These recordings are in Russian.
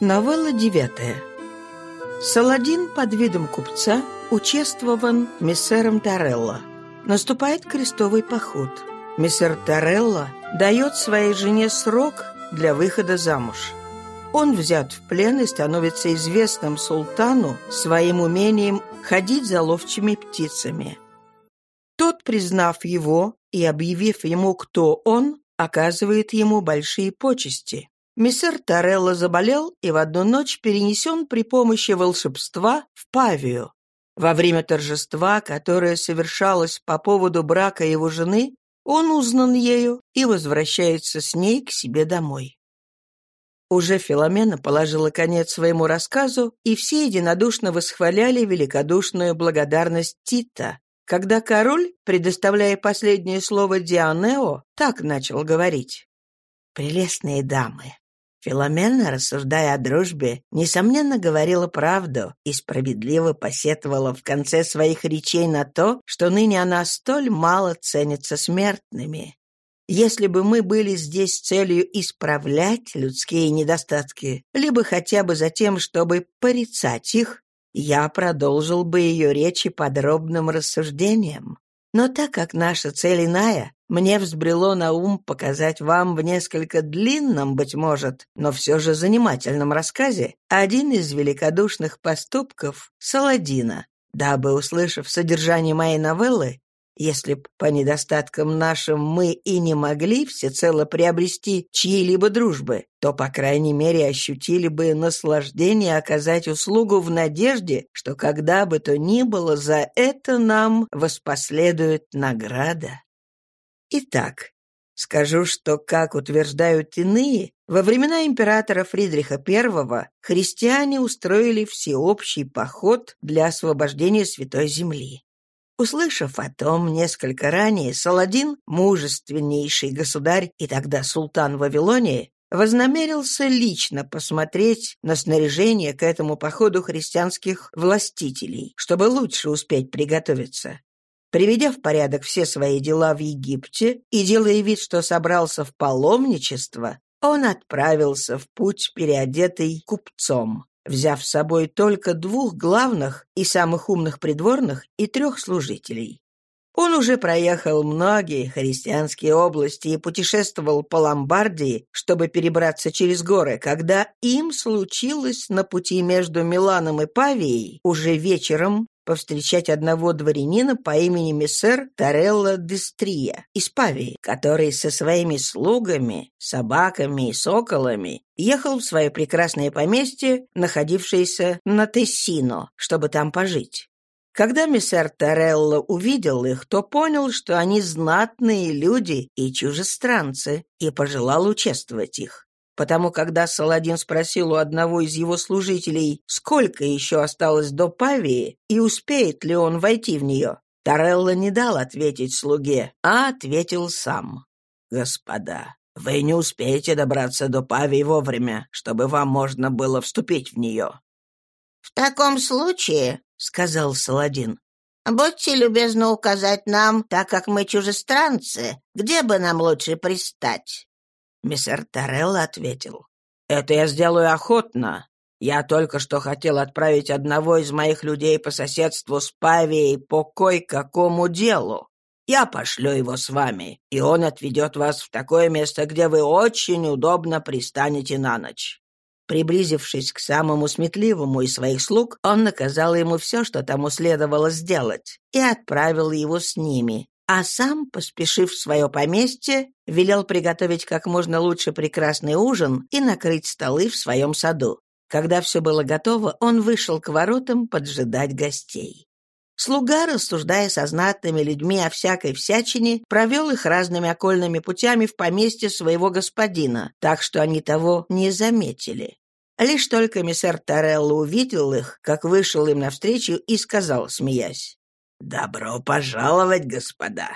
Новелла девятая. Саладин под видом купца участвован мессером Тарелло. Наступает крестовый поход. Мессер Тарелло дает своей жене срок для выхода замуж. Он взят в плен и становится известным султану своим умением ходить за ловчими птицами. Тот, признав его и объявив ему, кто он, оказывает ему большие почести. Мессер Тарелло заболел и в одну ночь перенесен при помощи волшебства в Павию. Во время торжества, которое совершалось по поводу брака его жены, он узнан ею и возвращается с ней к себе домой. Уже Филомена положила конец своему рассказу, и все единодушно восхваляли великодушную благодарность Тита, когда король, предоставляя последнее слово Дианео, так начал говорить. «Прелестные дамы, Филомена, рассуждая о дружбе, несомненно говорила правду и справедливо посетовала в конце своих речей на то, что ныне она столь мало ценится смертными. Если бы мы были здесь целью исправлять людские недостатки, либо хотя бы за тем, чтобы порицать их, я продолжил бы ее речи подробным рассуждением. Но так как наша цель иная, мне взбрело на ум показать вам в несколько длинном, быть может, но все же занимательном рассказе один из великодушных поступков Саладина, дабы, услышав содержание моей новеллы, если б по недостаткам нашим мы и не могли всецело приобрести чьи-либо дружбы, то, по крайней мере, ощутили бы наслаждение оказать услугу в надежде, что когда бы то ни было, за это нам воспоследует награда. Итак, скажу, что, как утверждают иные, во времена императора Фридриха I христиане устроили всеобщий поход для освобождения Святой Земли. Услышав о том несколько ранее, Саладин, мужественнейший государь и тогда султан Вавилонии, вознамерился лично посмотреть на снаряжение к этому походу христианских властителей, чтобы лучше успеть приготовиться. Приведя в порядок все свои дела в Египте и делая вид, что собрался в паломничество, он отправился в путь переодетый купцом взяв с собой только двух главных и самых умных придворных и трех служителей. Он уже проехал многие христианские области и путешествовал по Ломбардии, чтобы перебраться через горы, когда им случилось на пути между Миланом и Павией уже вечером повстречать одного дворянина по имени мессер Тарелла Дестрия из Павии, который со своими слугами, собаками и соколами ехал в свое прекрасное поместье, находившееся на Тессино, чтобы там пожить. Когда мессер Тарелло увидел их, то понял, что они знатные люди и чужестранцы, и пожелал участвовать их. Потому когда Саладин спросил у одного из его служителей, сколько еще осталось до Павии и успеет ли он войти в нее, Тарелла не дал ответить слуге, а ответил сам. «Господа, вы не успеете добраться до Павии вовремя, чтобы вам можно было вступить в нее». «В таком случае», — сказал Саладин, «будьте любезны указать нам, так как мы чужестранцы, где бы нам лучше пристать». Мистер Тарелл ответил. «Это я сделаю охотно. Я только что хотел отправить одного из моих людей по соседству с Павией по кое-какому делу. Я пошлю его с вами, и он отведет вас в такое место, где вы очень удобно пристанете на ночь». Приблизившись к самому сметливому из своих слуг, он наказал ему все, что тому следовало сделать, и отправил его с ними, а сам, поспешив в свое поместье, велел приготовить как можно лучше прекрасный ужин и накрыть столы в своем саду. Когда все было готово, он вышел к воротам поджидать гостей. Слуга, рассуждая со знатными людьми о всякой всячине, провел их разными окольными путями в поместье своего господина, так что они того не заметили. Лишь только миссер Торелло увидел их, как вышел им навстречу и сказал, смеясь, «Добро пожаловать, господа!»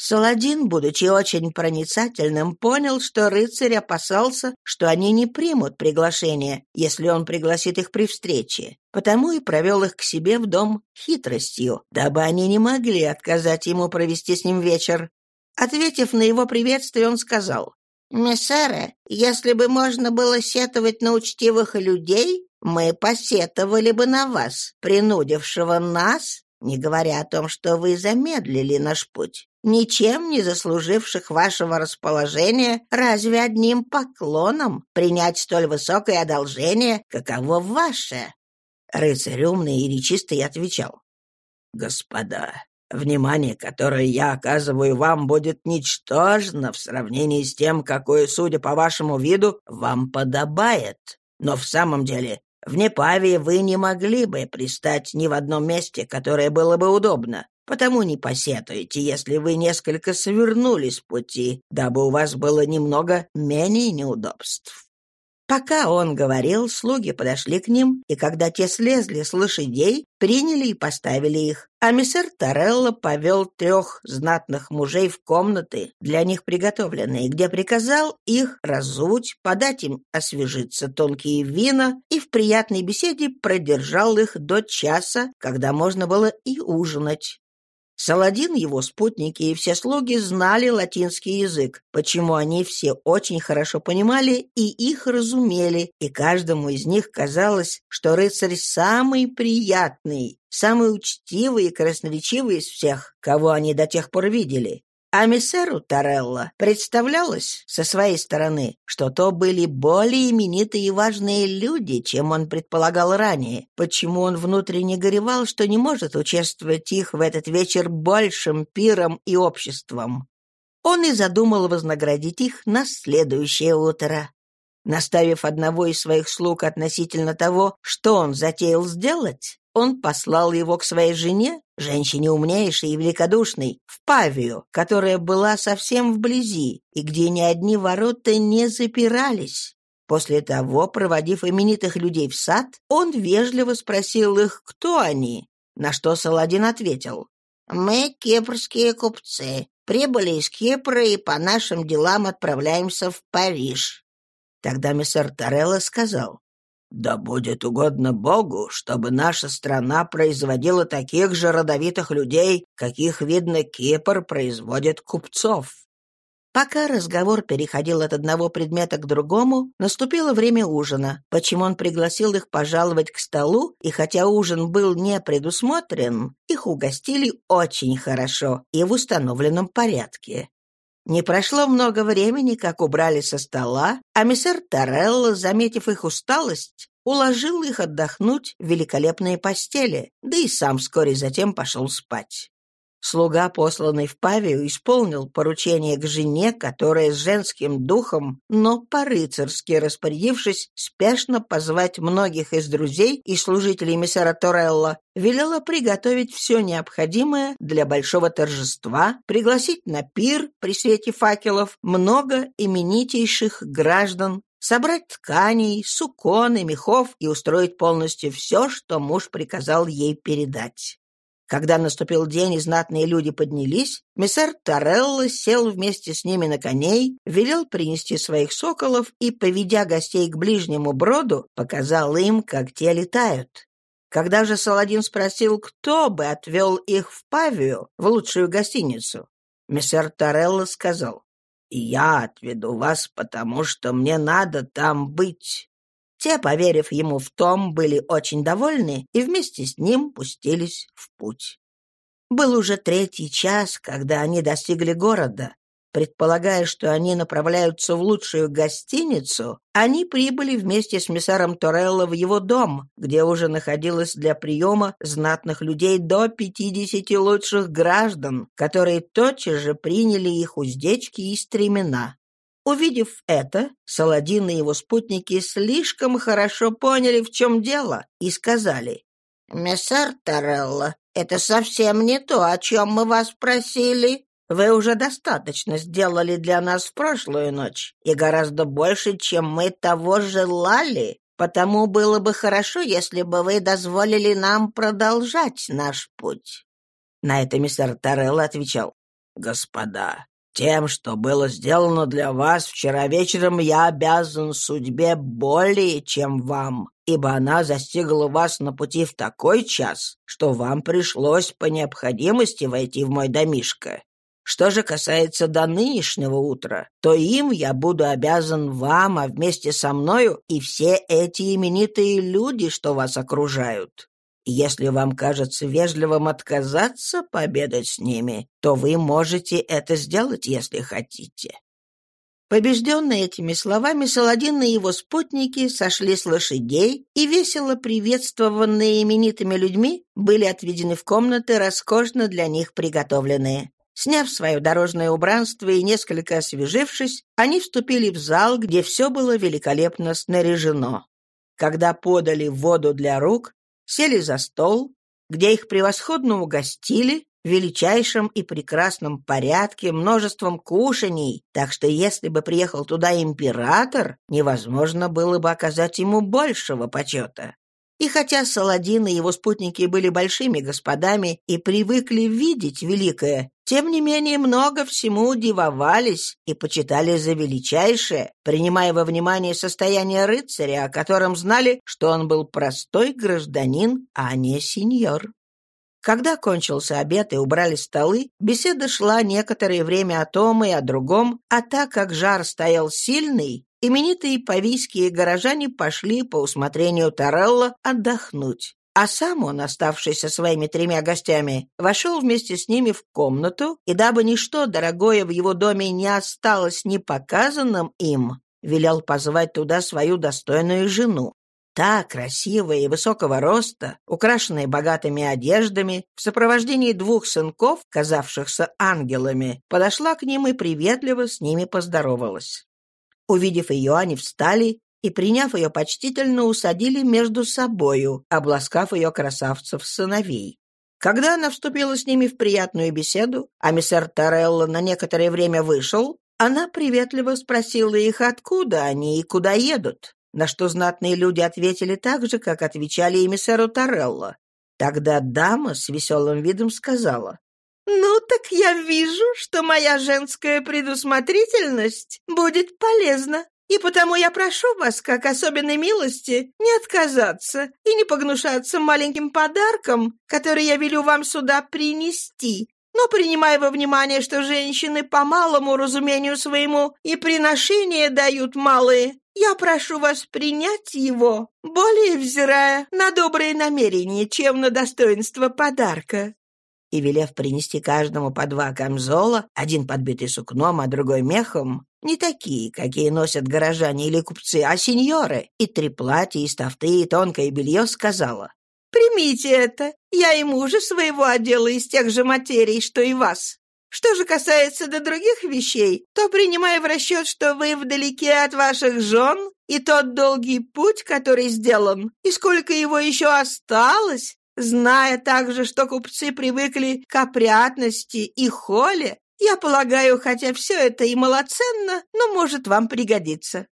Саладин, будучи очень проницательным, понял, что рыцарь опасался, что они не примут приглашение, если он пригласит их при встрече, потому и провел их к себе в дом хитростью, дабы они не могли отказать ему провести с ним вечер. Ответив на его приветствие, он сказал, «Мессеры, если бы можно было сетовать на учтивых людей, мы посетовали бы на вас, принудившего нас, не говоря о том, что вы замедлили наш путь, ничем не заслуживших вашего расположения, разве одним поклоном принять столь высокое одолжение, каково ваше?» Рыцарь умный и речистый отвечал. «Господа, Внимание, которое я оказываю вам, будет ничтожно в сравнении с тем, какое, судя по вашему виду, вам подобает. Но в самом деле, в Непавии вы не могли бы пристать ни в одном месте, которое было бы удобно. Потому не посетуйте, если вы несколько свернули с пути, дабы у вас было немного менее неудобств. Пока он говорил, слуги подошли к ним, и когда те слезли с лошадей, приняли и поставили их. А миссер Торелло повел трех знатных мужей в комнаты, для них приготовленные, где приказал их разуть, подать им освежиться тонкие вина и в приятной беседе продержал их до часа, когда можно было и ужинать. Саладин, его спутники и все слуги знали латинский язык, почему они все очень хорошо понимали и их разумели, и каждому из них казалось, что рыцарь самый приятный, самый учтивый и красноречивый из всех, кого они до тех пор видели. А миссеру Торелло представлялось со своей стороны, что то были более именитые и важные люди, чем он предполагал ранее, почему он внутренне горевал, что не может участвовать их в этот вечер большим пиром и обществом. Он и задумал вознаградить их на следующее утро. Наставив одного из своих слуг относительно того, что он затеял сделать, он послал его к своей жене, женщине умнейшей и великодушной, в Павию, которая была совсем вблизи, и где ни одни ворота не запирались. После того, проводив именитых людей в сад, он вежливо спросил их, кто они, на что Саладин ответил. «Мы кипрские купцы, прибыли из Кипра и по нашим делам отправляемся в Париж». Тогда мистер Торелло сказал, да будет угодно Богу, чтобы наша страна производила таких же родовитых людей, каких, видно, Кипр производит купцов. Пока разговор переходил от одного предмета к другому, наступило время ужина, почему он пригласил их пожаловать к столу, и хотя ужин был не предусмотрен, их угостили очень хорошо и в установленном порядке. Не прошло много времени, как убрали со стола, а мистер Торелло, заметив их усталость, уложил их отдохнуть в великолепные постели, да и сам вскоре затем пошел спать. Слуга, посланный в Павию, исполнил поручение к жене, которая с женским духом, но по-рыцарски распорядившись спешно позвать многих из друзей и служителей миссера Торелла, велела приготовить все необходимое для большого торжества, пригласить на пир при свете факелов много именитейших граждан, собрать тканей, сукон и мехов и устроить полностью все, что муж приказал ей передать. Когда наступил день и знатные люди поднялись, мессер Торелло сел вместе с ними на коней, велел принести своих соколов и, поведя гостей к ближнему броду, показал им, как те летают. Когда же Саладин спросил, кто бы отвел их в Павию, в лучшую гостиницу, мессер Торелло сказал, «Я отведу вас, потому что мне надо там быть». Те, поверив ему в том, были очень довольны и вместе с ним пустились в путь. Был уже третий час, когда они достигли города. Предполагая, что они направляются в лучшую гостиницу, они прибыли вместе с миссаром Торелло в его дом, где уже находилось для приема знатных людей до пятидесяти лучших граждан, которые тотчас же приняли их уздечки и стремена. Увидев это, Саладин и его спутники слишком хорошо поняли, в чем дело, и сказали, «Мессар Торелло, это совсем не то, о чем мы вас просили. Вы уже достаточно сделали для нас в прошлую ночь, и гораздо больше, чем мы того желали, потому было бы хорошо, если бы вы дозволили нам продолжать наш путь». На это мистер Торелло отвечал, «Господа, тем, что было сделано для вас вчера вечером, я обязан судьбе более, чем вам, ибо она застигла вас на пути в такой час, что вам пришлось по необходимости войти в мой домишко. Что же касается до нынешнего утра, то им я буду обязан вам, а вместе со мною и все эти именитые люди, что вас окружают. Если вам кажется вежливым отказаться пообедать с ними, то вы можете это сделать, если хотите». Побежденные этими словами, Саладин и его спутники сошли с лошадей и, весело приветствованные именитыми людьми, были отведены в комнаты, роскошно для них приготовленные. Сняв свое дорожное убранство и несколько освежившись, они вступили в зал, где все было великолепно снаряжено. Когда подали воду для рук, сели за стол, где их превосходно угостили, в величайшем и прекрасном порядке, множеством кушаний, так что если бы приехал туда император, невозможно было бы оказать ему большего почета. И хотя Саладин и его спутники были большими господами и привыкли видеть великое, тем не менее много всему удивовались и почитали за величайшее, принимая во внимание состояние рыцаря, о котором знали, что он был простой гражданин, а не сеньор. Когда кончился обед и убрали столы, беседа шла некоторое время о том и о другом, а так как жар стоял сильный, Именитые павийские горожане пошли по усмотрению Торелла отдохнуть. А сам он, оставшись со своими тремя гостями, вошел вместе с ними в комнату, и дабы ничто дорогое в его доме не осталось непоказанным им, велел позвать туда свою достойную жену. Та, красивая и высокого роста, украшенная богатыми одеждами, в сопровождении двух сынков, казавшихся ангелами, подошла к ним и приветливо с ними поздоровалась. Увидев ее, они встали и, приняв ее почтительно, усадили между собою, обласкав ее красавцев-сыновей. Когда она вступила с ними в приятную беседу, а миссер Торелло на некоторое время вышел, она приветливо спросила их, откуда они и куда едут, на что знатные люди ответили так же, как отвечали и миссеру Торелло. Тогда дама с веселым видом сказала, «Ну, так я вижу, что моя женская предусмотрительность будет полезна, и потому я прошу вас, как особенной милости, не отказаться и не погнушаться маленьким подарком, который я велю вам сюда принести, но принимая во внимание, что женщины по малому разумению своему и приношения дают малые, я прошу вас принять его, более взирая на добрые намерения, чем на достоинство подарка и, велев принести каждому по два камзола, один подбитый сукном, а другой мехом, не такие, какие носят горожане или купцы, а сеньоры, и три платья, и ставты, и тонкое белье, сказала. «Примите это, я и мужа своего одела из тех же материй, что и вас. Что же касается до других вещей, то, принимая в расчет, что вы вдалеке от ваших жен, и тот долгий путь, который сделан, и сколько его еще осталось, Зная также, что купцы привыкли к опрятности и холе, я полагаю, хотя все это и малоценно, но может вам пригодиться».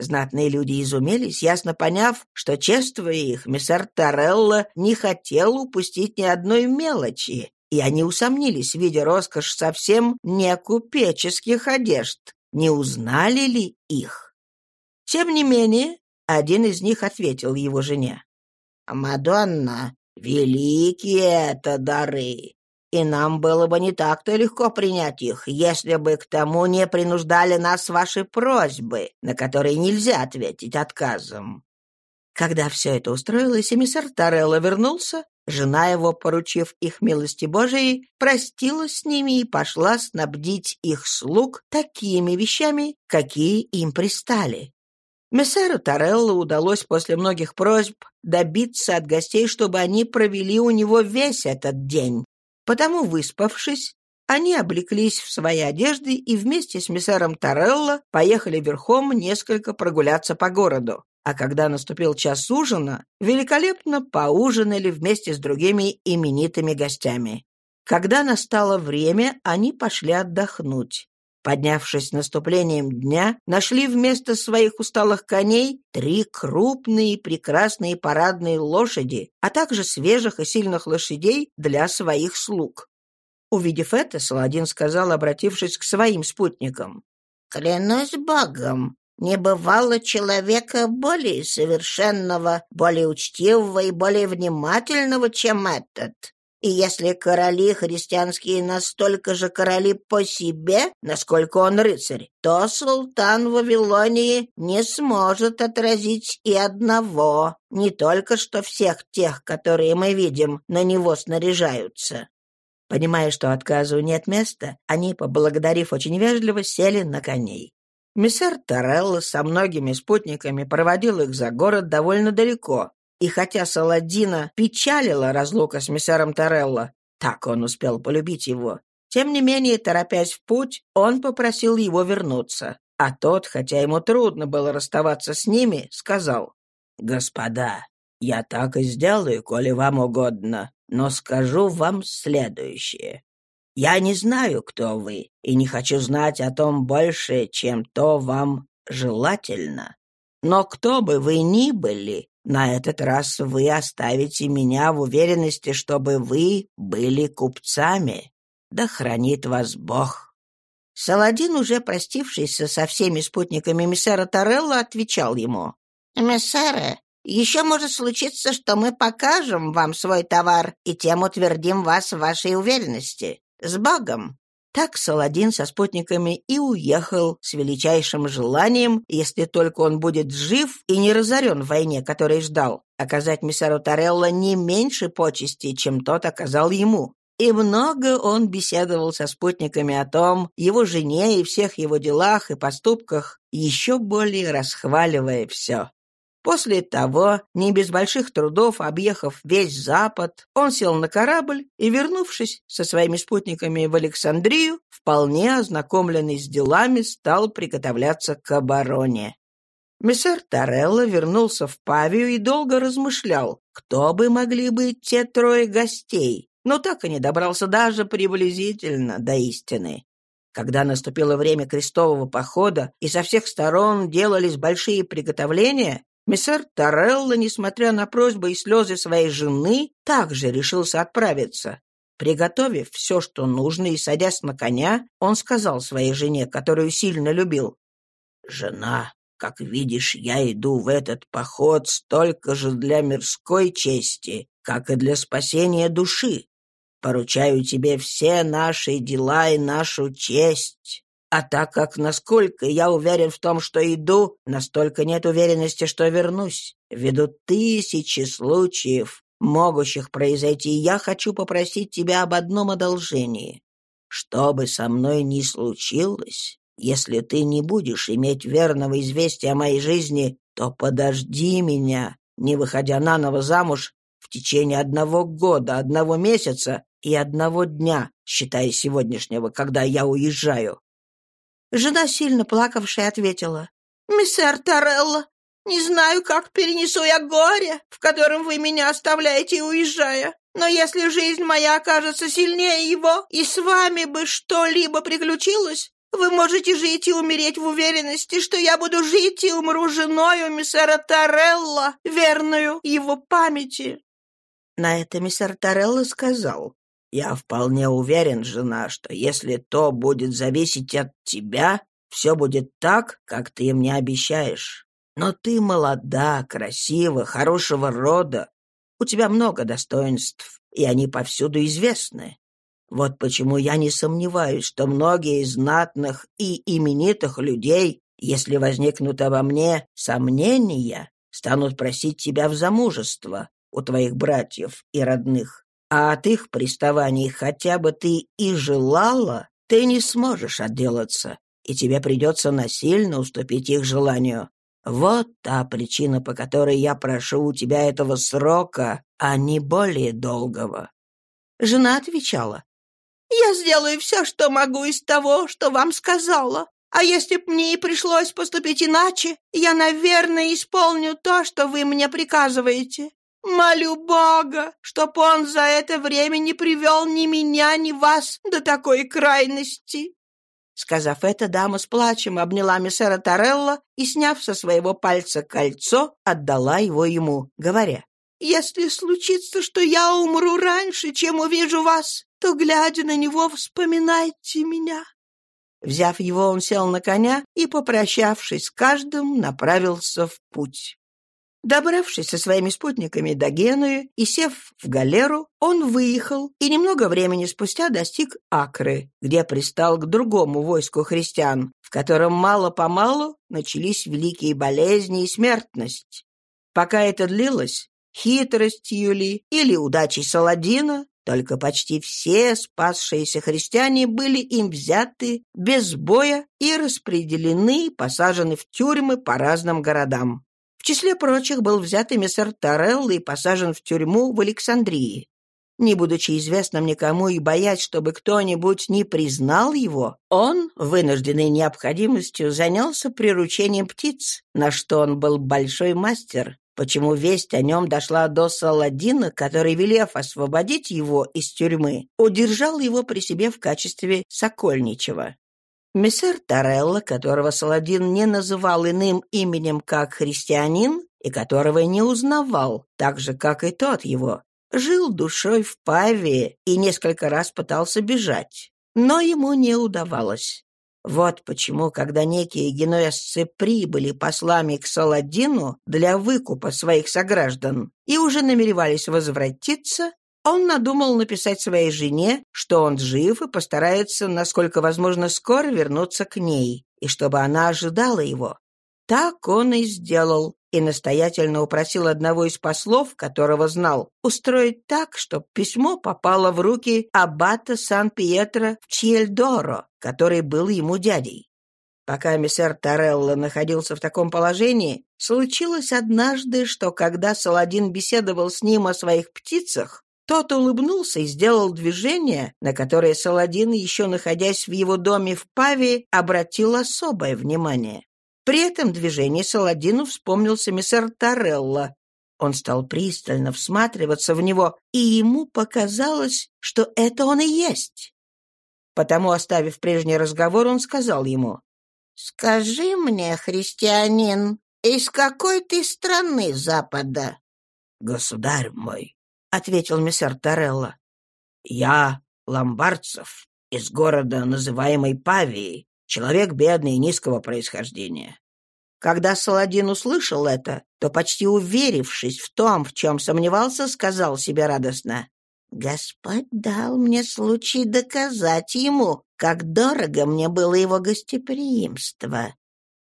Знатные люди изумились, ясно поняв, что, чествуя их, миссар Торелло не хотел упустить ни одной мелочи, и они усомнились, видя роскошь совсем не купеческих одежд, не узнали ли их. Тем не менее, один из них ответил его жене. «Мадонна, Великие это дары, и нам было бы не так-то легко принять их, если бы к тому не принуждали нас ваши просьбы, на которые нельзя ответить отказом». Когда все это устроилось, эмиссар Торелло вернулся, жена его, поручив их милости Божией, простилась с ними и пошла снабдить их слуг такими вещами, какие им пристали. Мессеру Торелло удалось после многих просьб добиться от гостей, чтобы они провели у него весь этот день. Потому, выспавшись, они облеклись в свои одежды и вместе с мессером Торелло поехали верхом несколько прогуляться по городу. А когда наступил час ужина, великолепно поужинали вместе с другими именитыми гостями. Когда настало время, они пошли отдохнуть. Поднявшись с наступлением дня, нашли вместо своих усталых коней три крупные прекрасные парадные лошади, а также свежих и сильных лошадей для своих слуг. Увидев это, Саладин сказал, обратившись к своим спутникам. «Клянусь Богом, не бывало человека более совершенного, более учтивого и более внимательного, чем этот. И если короли христианские настолько же короли по себе, насколько он рыцарь, то султан Вавилонии не сможет отразить и одного, не только что всех тех, которые мы видим, на него снаряжаются. Понимая, что отказу нет места, они, поблагодарив очень вежливо, сели на коней. Миссер Торелло со многими спутниками проводил их за город довольно далеко, и хотя Саладина печалила разлука с миссером Торелло, так он успел полюбить его, тем не менее, торопясь в путь, он попросил его вернуться. А тот, хотя ему трудно было расставаться с ними, сказал, «Господа, я так и сделаю, коли вам угодно, но скажу вам следующее. Я не знаю, кто вы, и не хочу знать о том больше, чем то вам желательно. Но кто бы вы ни были, на этот раз вы оставите меня в уверенности, чтобы вы были купцами. Да хранит вас Бог». Саладин, уже простившийся со всеми спутниками миссера Торелла, отвечал ему. «Миссеры, еще может случиться, что мы покажем вам свой товар и тем утвердим вас в вашей уверенности. С Богом!» Так Саладин со спутниками и уехал с величайшим желанием, если только он будет жив и не разорен в войне, которой ждал, оказать миссару Торелло не меньше почести, чем тот оказал ему. И много он беседовал со спутниками о том, его жене и всех его делах и поступках, еще более расхваливая все. После того, не без больших трудов объехав весь Запад, он сел на корабль и, вернувшись со своими спутниками в Александрию, вполне ознакомленный с делами, стал приготовляться к обороне. Мессер Торелло вернулся в Павию и долго размышлял, кто бы могли быть те трое гостей, но так и не добрался даже приблизительно до истины. Когда наступило время крестового похода и со всех сторон делались большие приготовления, Мессер Торелло, несмотря на просьбы и слезы своей жены, также решился отправиться. Приготовив все, что нужно, и садясь на коня, он сказал своей жене, которую сильно любил, «Жена, как видишь, я иду в этот поход столько же для мирской чести, как и для спасения души. Поручаю тебе все наши дела и нашу честь. А так как, насколько я уверен в том, что иду, настолько нет уверенности, что вернусь. Ввиду тысячи случаев, могущих произойти, я хочу попросить тебя об одном одолжении. Что бы со мной ни случилось, если ты не будешь иметь верного известия о моей жизни, то подожди меня, не выходя наново замуж, в течение одного года, одного месяца и одного дня, считая сегодняшнего, когда я уезжаю. Жена, сильно плакавшая, ответила. «Миссер Торелло, не знаю, как перенесу я горе, в котором вы меня оставляете, уезжая. Но если жизнь моя окажется сильнее его, и с вами бы что-либо приключилось, вы можете жить и умереть в уверенности, что я буду жить и умру женою миссера Торелла, верную его памяти». На это миссер Торелло сказал, я вполне уверен, жена, что если то будет зависеть от тебя, все будет так, как ты мне обещаешь. Но ты молода, красива, хорошего рода. У тебя много достоинств, и они повсюду известны. Вот почему я не сомневаюсь, что многие из знатных и именитых людей, если возникнут обо мне сомнения, станут просить тебя в замужество у твоих братьев и родных. А от их приставаний хотя бы ты и желала, ты не сможешь отделаться, и тебе придется насильно уступить их желанию. Вот та причина, по которой я прошу у тебя этого срока, а не более долгого». Жена отвечала. «Я сделаю все, что могу из того, что вам сказала. А если б мне и пришлось поступить иначе, я, наверное, исполню то, что вы мне приказываете. Молю Бога, чтоб он за это время не привел ни меня, ни вас до такой крайности». Сказав это, дама с плачем обняла миссера Торелла и, сняв со своего пальца кольцо, отдала его ему, говоря, «Если случится, что я умру раньше, чем увижу вас, то, глядя на него, вспоминайте меня». Взяв его, он сел на коня и, попрощавшись с каждым, направился в путь. Добравшись со своими спутниками до Генуи и сев в галеру, он выехал и немного времени спустя достиг Акры, где пристал к другому войску христиан, в котором мало-помалу начались великие болезни и смертность. Пока это длилось, хитростью ли или удачей Саладина, только почти все спасшиеся христиане были им взяты без боя и распределены посажены в тюрьмы по разным городам. В числе прочих был взят эмиссар Торелло и посажен в тюрьму в Александрии. Не будучи известным никому и боясь, чтобы кто-нибудь не признал его, он, вынужденный необходимостью, занялся приручением птиц, на что он был большой мастер, почему весть о нем дошла до Саладина, который, велев освободить его из тюрьмы, удержал его при себе в качестве сокольничего. Мессер Торелло, которого Саладин не называл иным именем, как христианин, и которого не узнавал, так же, как и тот его, жил душой в Павии и несколько раз пытался бежать, но ему не удавалось. Вот почему, когда некие генуэзцы прибыли послами к Саладину для выкупа своих сограждан и уже намеревались возвратиться, он надумал написать своей жене, что он жив и постарается, насколько возможно, скоро вернуться к ней, и чтобы она ожидала его. Так он и сделал, и настоятельно упросил одного из послов, которого знал, устроить так, чтобы письмо попало в руки аббата Сан-Пьетро в Чьельдоро, который был ему дядей. Пока миссер Торелло находился в таком положении, случилось однажды, что когда Саладин беседовал с ним о своих птицах, тот улыбнулся и сделал движение, на которое Саладин, еще находясь в его доме в Паве, обратил особое внимание. При этом движении Саладину вспомнился миссер Торелло. Он стал пристально всматриваться в него, и ему показалось, что это он и есть. Потому, оставив прежний разговор, он сказал ему, «Скажи мне, христианин, из какой ты страны Запада?» «Государь мой, — ответил мессер Торелло. «Я ломбардцев из города, называемой Павии, человек бедный и низкого происхождения». Когда Саладин услышал это, то, почти уверившись в том, в чем сомневался, сказал себе радостно, «Господь дал мне случай доказать ему, как дорого мне было его гостеприимство».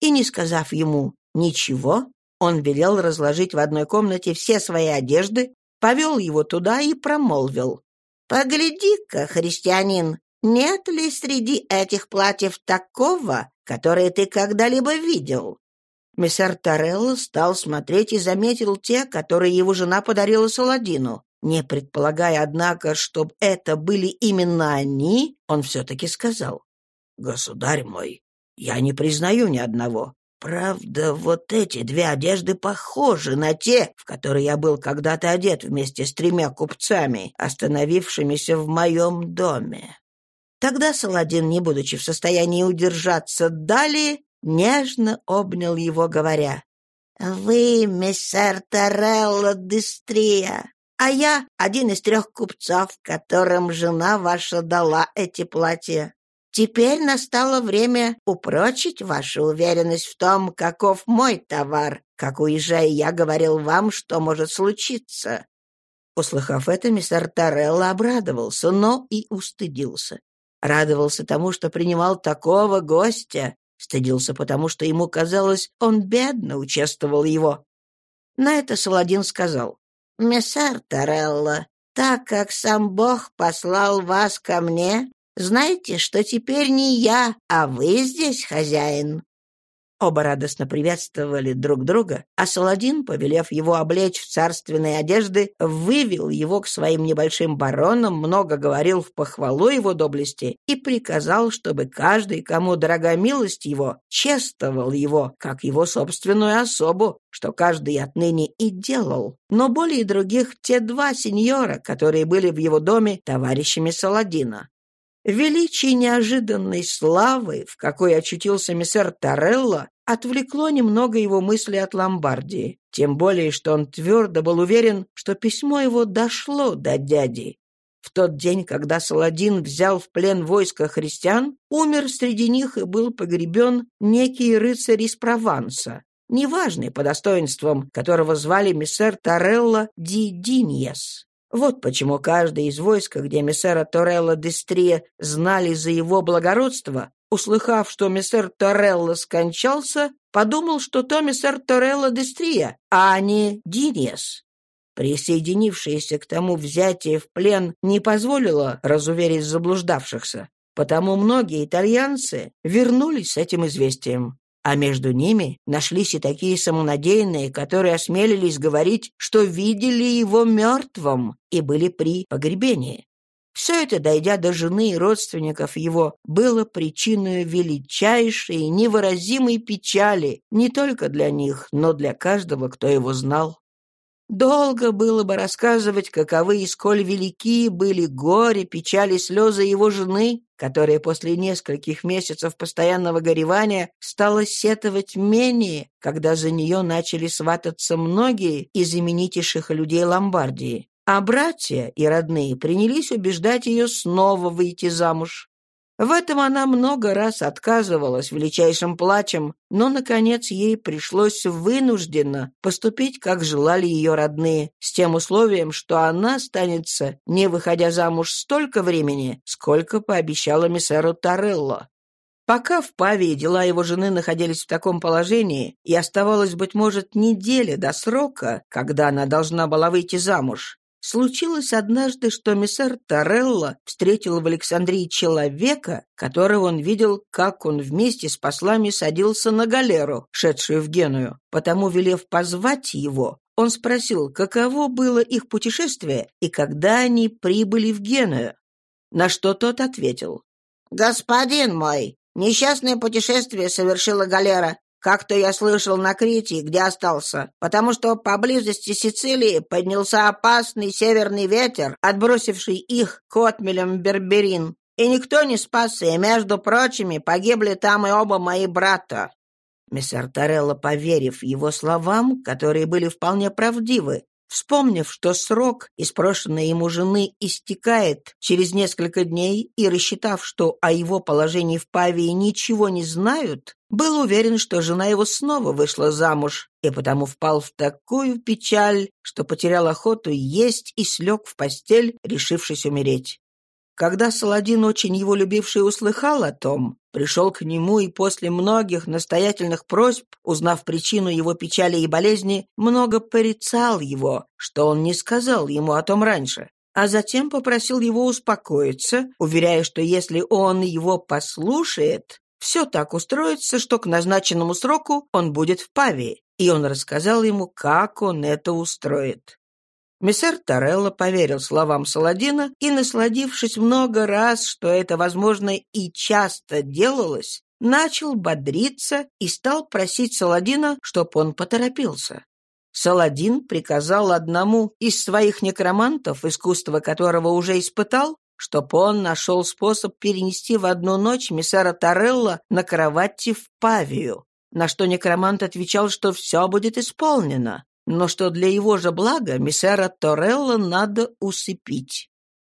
И, не сказав ему ничего, он велел разложить в одной комнате все свои одежды, повел его туда и промолвил. «Погляди-ка, христианин, нет ли среди этих платьев такого, которое ты когда-либо видел?» Мессер Торелло стал смотреть и заметил те, которые его жена подарила Саладину. Не предполагая, однако, чтобы это были именно они, он все-таки сказал. «Государь мой, я не признаю ни одного. Правда, вот эти две одежды похожи на те, в которые я был когда-то одет вместе с тремя купцами, остановившимися в моем доме. Тогда Саладин, не будучи в состоянии удержаться далее, нежно обнял его, говоря, «Вы, мессер Торелло Дестрия, а я один из трех купцов, которым жена ваша дала эти платья. Теперь настало время упрочить вашу уверенность в том, каков мой товар, как, уезжая, я говорил вам, что может случиться». Услыхав это, мистер Торелло обрадовался, но и устыдился. Радовался тому, что принимал такого гостя, стыдился потому, что ему казалось, он бедно участвовал его. На это Саладин сказал, «Мессер Торелло, так как сам Бог послал вас ко мне, знаете, что теперь не я, а вы здесь хозяин». Оба радостно приветствовали друг друга, а Саладин, повелев его облечь в царственные одежды, вывел его к своим небольшим баронам, много говорил в похвалу его доблести и приказал, чтобы каждый, кому дорога милость его, чествовал его, как его собственную особу, что каждый отныне и делал. Но более других те два сеньора, которые были в его доме товарищами Саладина. Величие неожиданной славы, в какой очутился миссер Торелло, отвлекло немного его мысли от Ломбардии, тем более, что он твердо был уверен, что письмо его дошло до дяди. В тот день, когда Саладин взял в плен войско христиан, умер среди них и был погребен некий рыцарь из Прованса. неважный по достоинствам, которого звали миссер Торелло ди Диньес. Вот почему каждый из войска, где миссера Торелло Дестрия знали за его благородство, услыхав, что миссер Торелло скончался, подумал, что то миссер Торелло Дестрия, а не Диньес. Присоединившееся к тому взятие в плен не позволило разуверить заблуждавшихся, потому многие итальянцы вернулись с этим известием. А между ними нашлись и такие самонадеянные, которые осмелились говорить, что видели его мертвым и были при погребении. Все это, дойдя до жены и родственников его, было причиной величайшей невыразимой печали не только для них, но для каждого, кто его знал. Долго было бы рассказывать, каковы и сколь велики были горе, печали, слезы его жены, которая после нескольких месяцев постоянного горевания стала сетовать менее, когда за нее начали свататься многие из именитейших людей Ломбардии. А братья и родные принялись убеждать ее снова выйти замуж. В этом она много раз отказывалась величайшим плачем, но, наконец, ей пришлось вынужденно поступить, как желали ее родные, с тем условием, что она останется, не выходя замуж столько времени, сколько пообещала миссеру Торелло. Пока в Павии дела его жены находились в таком положении, и оставалось, быть может, неделя до срока, когда она должна была выйти замуж, Случилось однажды, что миссар Торелло встретил в Александрии человека, которого он видел, как он вместе с послами садился на галеру, шедшую в Геную. Потому, велев позвать его, он спросил, каково было их путешествие и когда они прибыли в Геную. На что тот ответил. «Господин мой, несчастное путешествие совершила галера, как-то я слышал на Крите, где остался, потому что поблизости Сицилии поднялся опасный северный ветер, отбросивший их к отмелям Берберин. И никто не спасся, и, между прочими, погибли там и оба мои брата. Мессер Торелло, поверив его словам, которые были вполне правдивы, Вспомнив, что срок испрошенной ему жены истекает через несколько дней и рассчитав, что о его положении в Павии ничего не знают, был уверен, что жена его снова вышла замуж, и потому впал в такую печаль, что потерял охоту есть и слег в постель, решившись умереть. Когда Саладин, очень его любивший, услыхал о том, пришел к нему и после многих настоятельных просьб, узнав причину его печали и болезни, много порицал его, что он не сказал ему о том раньше, а затем попросил его успокоиться, уверяя, что если он его послушает, все так устроится, что к назначенному сроку он будет в Павии, и он рассказал ему, как он это устроит. Мессер Торелло поверил словам Саладина и, насладившись много раз, что это, возможно, и часто делалось, начал бодриться и стал просить Саладина, чтоб он поторопился. Саладин приказал одному из своих некромантов, искусство которого уже испытал, чтоб он нашел способ перенести в одну ночь миссара Торелла на кровати в Павию, на что некромант отвечал, что все будет исполнено но что для его же блага миссера Торелло надо усыпить.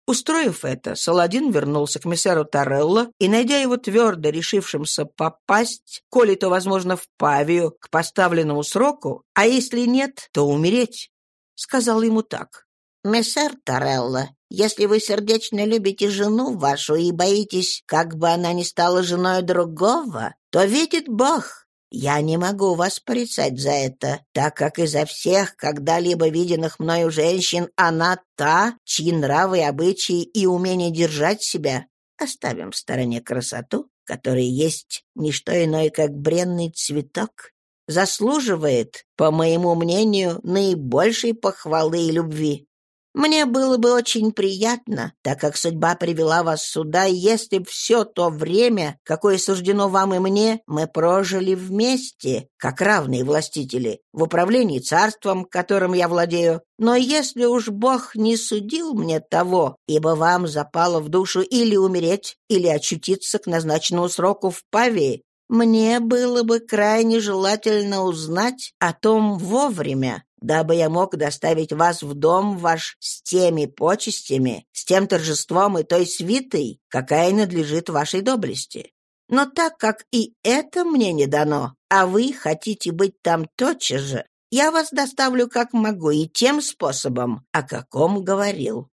Устроив это, Саладин вернулся к миссеру Торелло и, найдя его твердо решившимся попасть, коли то, возможно, в Павию, к поставленному сроку, а если нет, то умереть, сказал ему так. «Мессер Торелло, если вы сердечно любите жену вашу и боитесь, как бы она ни стала женой другого, то видит Бог, я не могу вас порицать за это, так как изо всех когда-либо виденных мною женщин она та, чьи нравы, обычаи и умение держать себя оставим в стороне красоту, которая есть не что иное, как бренный цветок, заслуживает, по моему мнению, наибольшей похвалы и любви. Мне было бы очень приятно, так как судьба привела вас сюда, если б все то время, какое суждено вам и мне, мы прожили вместе, как равные властители, в управлении царством, которым я владею. Но если уж Бог не судил мне того, ибо вам запало в душу или умереть, или очутиться к назначенному сроку в Павии, мне было бы крайне желательно узнать о том вовремя, дабы я мог доставить вас в дом ваш с теми почестями, с тем торжеством и той свитой, какая надлежит вашей доблести. Но так как и это мне не дано, а вы хотите быть там тотчас же, я вас доставлю как могу и тем способом, о каком говорил».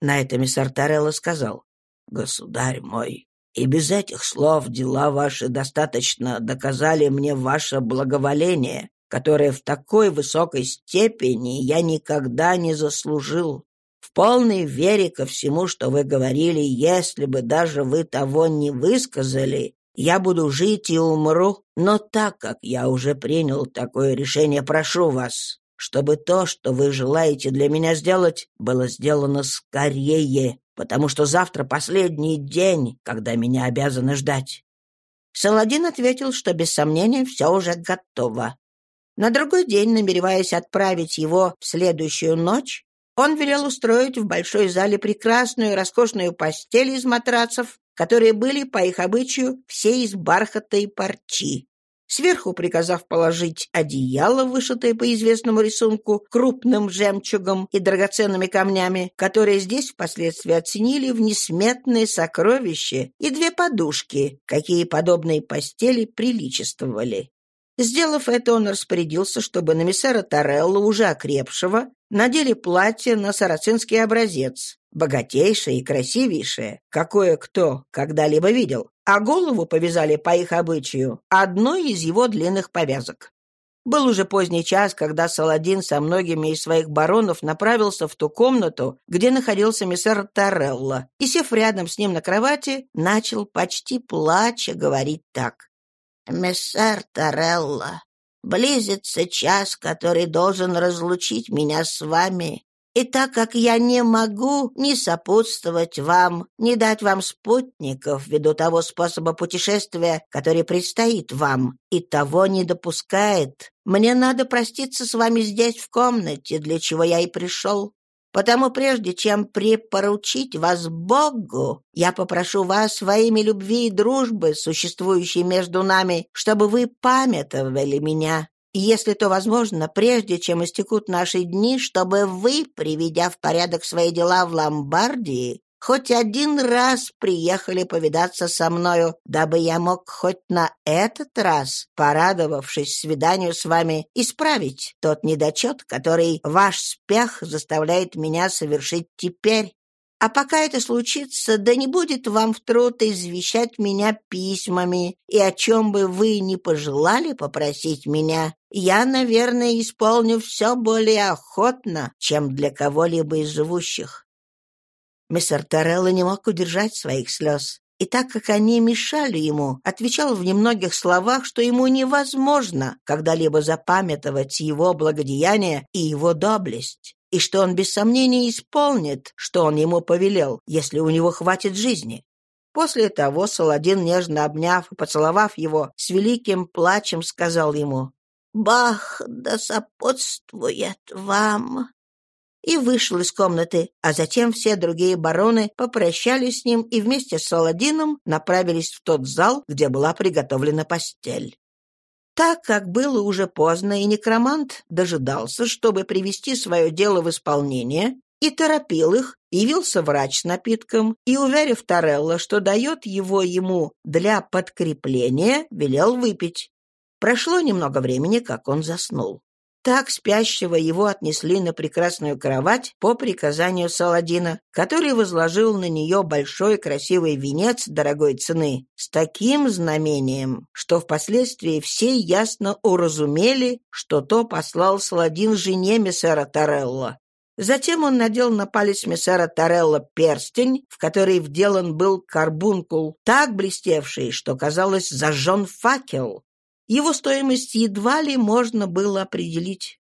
На это миссар Тарелло сказал, «Государь мой, и без этих слов дела ваши достаточно доказали мне ваше благоволение, которое в такой высокой степени я никогда не заслужил. В полной вере ко всему, что вы говорили, если бы даже вы того не высказали, я буду жить и умру, но так как я уже принял такое решение, прошу вас, чтобы то, что вы желаете для меня сделать, было сделано скорее, потому что завтра последний день, когда меня обязаны ждать». Саладин ответил, что без сомнения все уже готово. На другой день, намереваясь отправить его в следующую ночь, он велел устроить в большой зале прекрасную роскошную постель из матрацев, которые были, по их обычаю, все из бархата и парчи. Сверху приказав положить одеяло, вышитое по известному рисунку крупным жемчугом и драгоценными камнями, которые здесь впоследствии оценили в несметные сокровища, и две подушки, какие подобные постели приличествовали. Сделав это, он распорядился, чтобы на миссера Торелла, уже окрепшего, надели платье на сарацинский образец, богатейшее и красивейшее, какое кто когда-либо видел, а голову повязали по их обычаю одной из его длинных повязок. Был уже поздний час, когда Саладин со многими из своих баронов направился в ту комнату, где находился миссер Торелла, и, сев рядом с ним на кровати, начал почти плача говорить так. «Мессер Торелло, близится час, который должен разлучить меня с вами, и так как я не могу ни сопутствовать вам, ни дать вам спутников ввиду того способа путешествия, который предстоит вам, и того не допускает, мне надо проститься с вами здесь в комнате, для чего я и пришел. Потому прежде чем припоручить вас Богу, я попрошу вас во имя любви и дружбы, существующей между нами, чтобы вы памятовали меня. И если то возможно, прежде чем истекут наши дни, чтобы вы, приведя в порядок свои дела в Ломбардии, хоть один раз приехали повидаться со мною, дабы я мог хоть на этот раз, порадовавшись свиданию с вами, исправить тот недочет, который ваш спех заставляет меня совершить теперь. А пока это случится, да не будет вам в труд извещать меня письмами, и о чем бы вы ни пожелали попросить меня, я, наверное, исполню все более охотно, чем для кого-либо из живущих. Мистер Торелло не мог удержать своих слез. И так как они мешали ему, отвечал в немногих словах, что ему невозможно когда-либо запамятовать его благодеяние и его доблесть, и что он без сомнения исполнит, что он ему повелел, если у него хватит жизни. После того Саладин, нежно обняв и поцеловав его, с великим плачем сказал ему «Бах да сопутствует вам!» И вышел из комнаты, а затем все другие бароны попрощались с ним и вместе с Саладином направились в тот зал, где была приготовлена постель. Так как было уже поздно, и некромант дожидался, чтобы привести свое дело в исполнение, и торопил их, явился врач с напитком и, уверив Торелло, что дает его ему для подкрепления, велел выпить. Прошло немного времени, как он заснул. Так спящего его отнесли на прекрасную кровать по приказанию Саладина, который возложил на нее большой красивый венец дорогой цены с таким знамением, что впоследствии все ясно уразумели, что то послал Саладин жене мессера Торелла. Затем он надел на палец мессера Торелла перстень, в который вделан был карбункул, так блестевший, что, казалось, зажжен факел. Его стоимость едва ли можно было определить.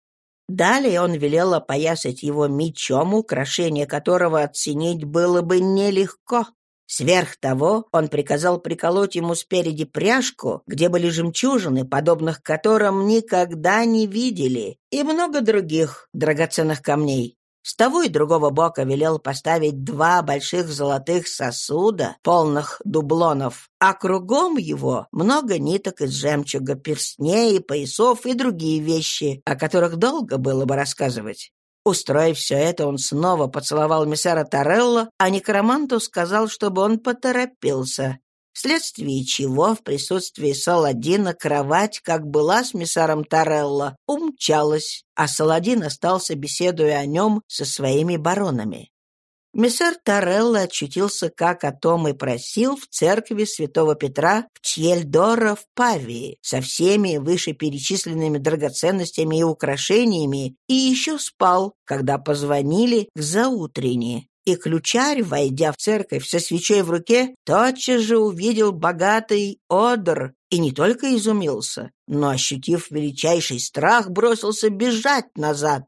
Далее он велел опоясать его мечом, украшение которого оценить было бы нелегко. Сверх того, он приказал приколоть ему спереди пряжку, где были жемчужины, подобных которым никогда не видели, и много других драгоценных камней. С того и другого бока велел поставить два больших золотых сосуда, полных дублонов, а кругом его много ниток из жемчуга, перстней, поясов и другие вещи, о которых долго было бы рассказывать. Устроив все это, он снова поцеловал мессера Торелло, а некроманту сказал, чтобы он поторопился. Вследствие чего в присутствии Саладина кровать, как была с миссаром Тарелло, умчалась, а Саладин остался, беседуя о нем со своими баронами. Мессер Тарелло очутился, как о том и просил, в церкви святого Петра в Чьельдоро в Павии со всеми вышеперечисленными драгоценностями и украшениями и еще спал, когда позвонили к заутренне. И ключарь, войдя в церковь со свечой в руке, тотчас же увидел богатый одр и не только изумился, но, ощутив величайший страх, бросился бежать назад.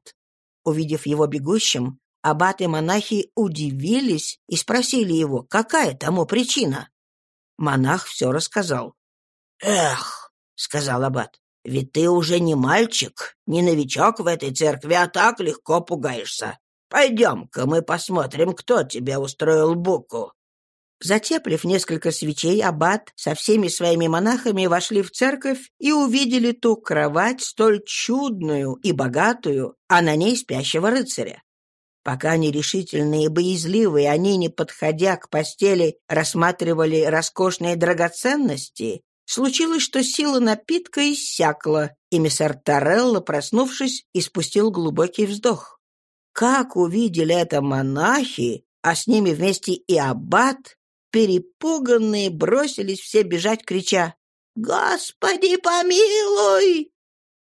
Увидев его бегущим, Аббат и монахи удивились и спросили его, какая тому причина. Монах все рассказал. «Эх», — сказал Аббат, — «ведь ты уже не мальчик, не новичок в этой церкви, а так легко пугаешься. Пойдем-ка мы посмотрим, кто тебе устроил буку». Затеплив несколько свечей, аббат со всеми своими монахами вошли в церковь и увидели ту кровать столь чудную и богатую, а на ней спящего рыцаря. Пока нерешительные и боязливые, они, не подходя к постели, рассматривали роскошные драгоценности, случилось, что сила напитка иссякла, и миссар Торелло, проснувшись, испустил глубокий вздох. Как увидели это монахи, а с ними вместе и аббат, перепуганные бросились все бежать, крича «Господи, помилуй!»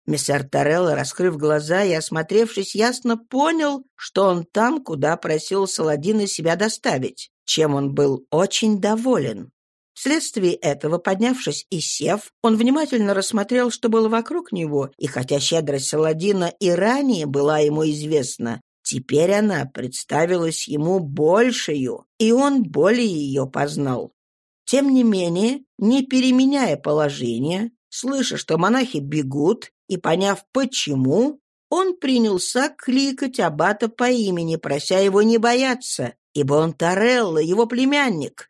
Мессер Торелло, раскрыв глаза и осмотревшись, ясно понял, что он там, куда просил Саладина себя доставить, чем он был очень доволен. Вследствие этого, поднявшись и сев, он внимательно рассмотрел, что было вокруг него, и хотя щедрость Саладина и ранее была ему известна, теперь она представилась ему большею, и он более ее познал. Тем не менее, не переменяя положение, слыша, что монахи бегут, и поняв, почему, он принялся кликать аббата по имени, прося его не бояться, ибо он Торелло, его племянник.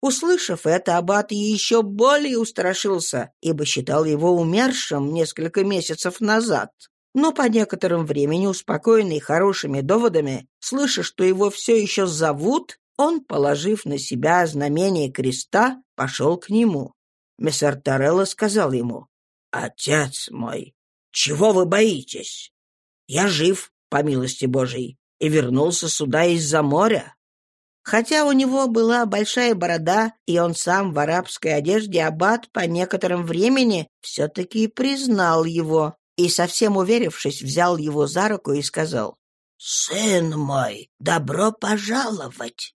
Услышав это, аббат еще более устрашился, ибо считал его умершим несколько месяцев назад. Но по некоторым времени, успокоенный хорошими доводами, слыша, что его все еще зовут, он, положив на себя знамение креста, пошел к нему. Мессер Торелло сказал ему, «Отец мой, чего вы боитесь? Я жив, по милости Божией, и вернулся сюда из-за моря». Хотя у него была большая борода, и он сам в арабской одежде, аббат по некоторым времени все-таки признал его и, совсем уверившись, взял его за руку и сказал, «Сын мой, добро пожаловать!»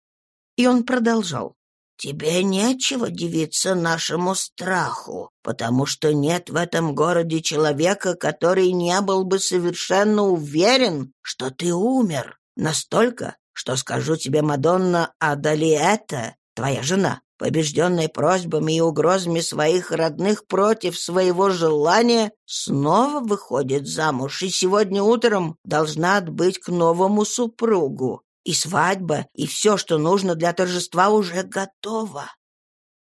И он продолжал, Тебе нечего дивиться нашему страху, потому что нет в этом городе человека, который не был бы совершенно уверен, что ты умер. Настолько, что скажу тебе, Мадонна Адалиэта, твоя жена, побежденная просьбами и угрозами своих родных против своего желания, снова выходит замуж и сегодня утром должна отбыть к новому супругу и свадьба, и все, что нужно для торжества, уже готово.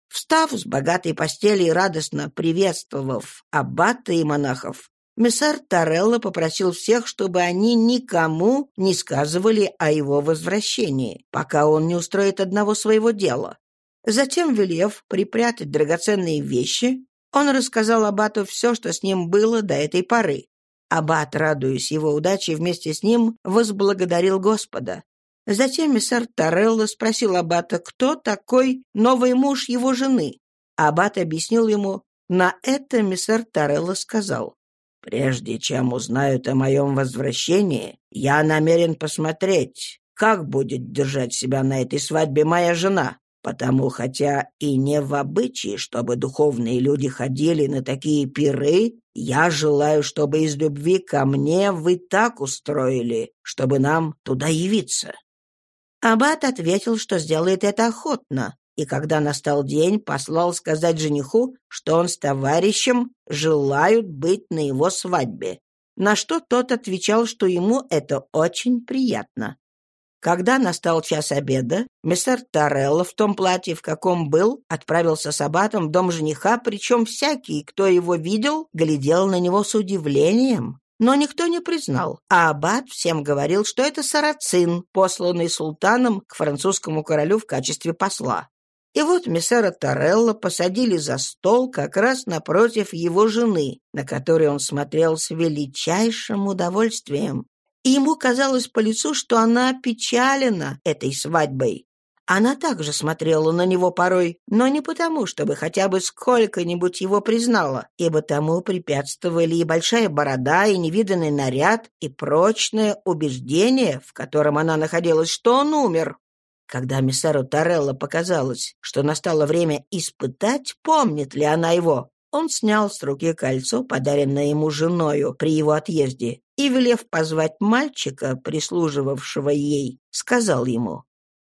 Встав с богатой постели и радостно приветствовав аббата и монахов, мессар Торелло попросил всех, чтобы они никому не сказывали о его возвращении, пока он не устроит одного своего дела. Затем, велев припрятать драгоценные вещи, он рассказал аббату все, что с ним было до этой поры. Аббат, радуясь его удаче, вместе с ним возблагодарил Господа. Затем миссар Торелло спросил Аббата, кто такой новый муж его жены. Аббат объяснил ему. На это миссар Торелло сказал. «Прежде чем узнают о моем возвращении, я намерен посмотреть, как будет держать себя на этой свадьбе моя жена. Потому, хотя и не в обычае, чтобы духовные люди ходили на такие пиры, я желаю, чтобы из любви ко мне вы так устроили, чтобы нам туда явиться. Аббат ответил, что сделает это охотно, и когда настал день, послал сказать жениху, что он с товарищем желают быть на его свадьбе, на что тот отвечал, что ему это очень приятно. Когда настал час обеда, мистер Торелло в том платье, в каком был, отправился с аббатом в дом жениха, причем всякий, кто его видел, глядел на него с удивлением. Но никто не признал, а аббат всем говорил, что это сарацин, посланный султаном к французскому королю в качестве посла. И вот мессера Торелло посадили за стол как раз напротив его жены, на которой он смотрел с величайшим удовольствием. И ему казалось по лицу, что она опечалена этой свадьбой. Она также смотрела на него порой, но не потому, чтобы хотя бы сколько-нибудь его признала, ибо тому препятствовали и большая борода, и невиданный наряд, и прочное убеждение, в котором она находилась, что он умер. Когда миссару Торелло показалось, что настало время испытать, помнит ли она его, он снял с руки кольцо, подаренное ему женою при его отъезде, и, велев позвать мальчика, прислуживавшего ей, сказал ему,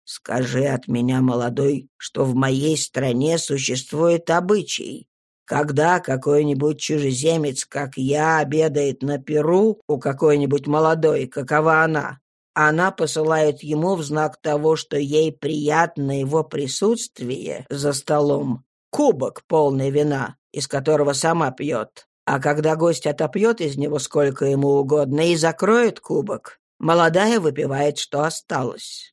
«Скажи от меня, молодой, что в моей стране существует обычай. Когда какой-нибудь чужеземец, как я, обедает на перу у какой-нибудь молодой, какова она, она посылает ему в знак того, что ей приятно его присутствие за столом, кубок полный вина, из которого сама пьет. А когда гость отопьет из него сколько ему угодно и закроет кубок, молодая выпивает, что осталось.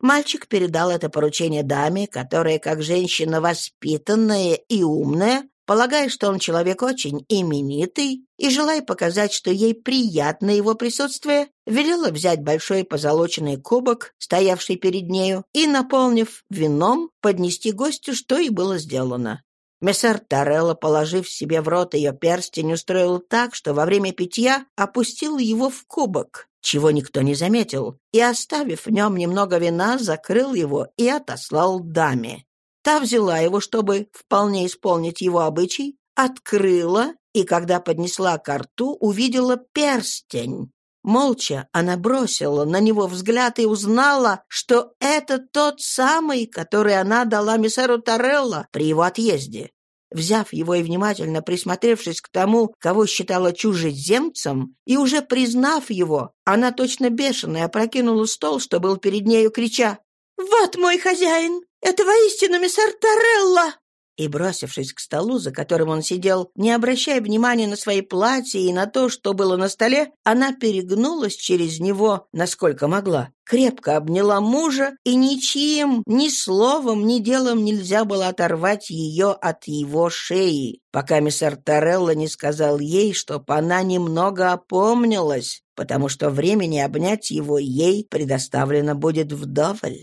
Мальчик передал это поручение даме, которая, как женщина воспитанная и умная, полагая, что он человек очень именитый, и желая показать, что ей приятно его присутствие, велела взять большой позолоченный кубок, стоявший перед нею, и, наполнив вином, поднести гостю, что и было сделано. Мессер Торелло, положив себе в рот ее перстень, устроил так, что во время питья опустил его в кубок, чего никто не заметил, и, оставив в нем немного вина, закрыл его и отослал даме. Та взяла его, чтобы вполне исполнить его обычай, открыла и, когда поднесла ко рту, увидела перстень. Молча она бросила на него взгляд и узнала, что это тот самый, который она дала миссеру Торелло при его отъезде. Взяв его и внимательно присмотревшись к тому, кого считала чужеземцем, и уже признав его, она точно бешеная опрокинула стол, что был перед нею, крича «Вот мой хозяин! Это воистину миссар Торелло!» И, бросившись к столу, за которым он сидел, не обращая внимания на свои платья и на то, что было на столе, она перегнулась через него, насколько могла, крепко обняла мужа, и ничьим, ни словом, ни делом нельзя было оторвать ее от его шеи, пока миссар Торелло не сказал ей, чтоб она немного опомнилась, потому что времени обнять его ей предоставлено будет вдоволь.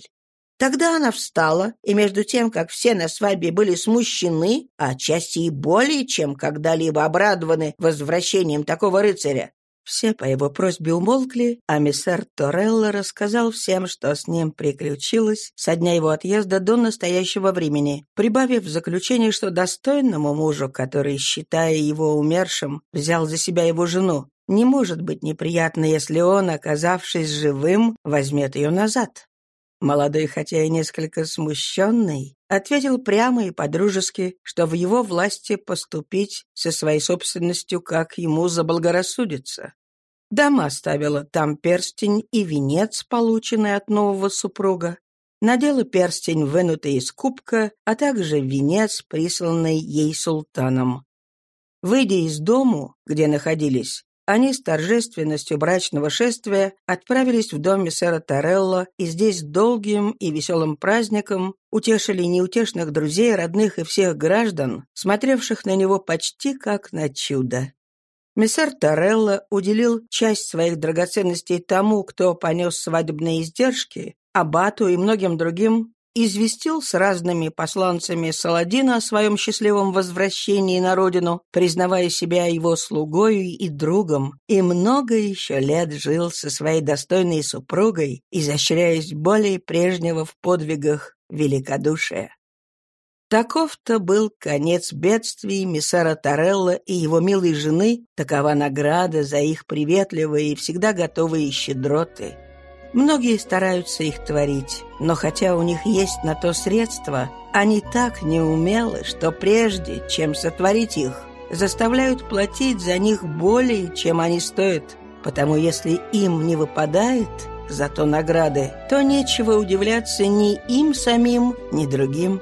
Тогда она встала, и между тем, как все на свадьбе были смущены, а отчасти и более чем когда-либо обрадованы возвращением такого рыцаря, все по его просьбе умолкли, а миссер Торелло рассказал всем, что с ним приключилось со дня его отъезда до настоящего времени, прибавив в заключение, что достойному мужу, который, считая его умершим, взял за себя его жену, не может быть неприятно, если он, оказавшись живым, возьмет ее назад. Молодой, хотя и несколько смущенный, ответил прямо и подружески, что в его власти поступить со своей собственностью, как ему заблагорассудится. Дама оставила там перстень и венец, полученный от нового супруга, надела перстень, вынутый из кубка, а также венец, присланный ей султаном. Выйдя из дому, где находились, они с торжественностью брачного шествия отправились в дом мессера Торелло и здесь долгим и веселым праздником утешили неутешных друзей, родных и всех граждан, смотревших на него почти как на чудо. Мессер Торелло уделил часть своих драгоценностей тому, кто понес свадебные издержки, абату и многим другим, известил с разными посланцами Саладина о своем счастливом возвращении на родину, признавая себя его слугою и другом, и много еще лет жил со своей достойной супругой, изощряясь более прежнего в подвигах великодушия. Таков-то был конец бедствий миссара Торелла и его милой жены, такова награда за их приветливые и всегда готовые щедроты. Многие стараются их творить, но хотя у них есть на то средства, они так неумелы, что прежде, чем сотворить их, заставляют платить за них более, чем они стоят, потому если им не выпадает зато награды, то нечего удивляться ни им самим, ни другим.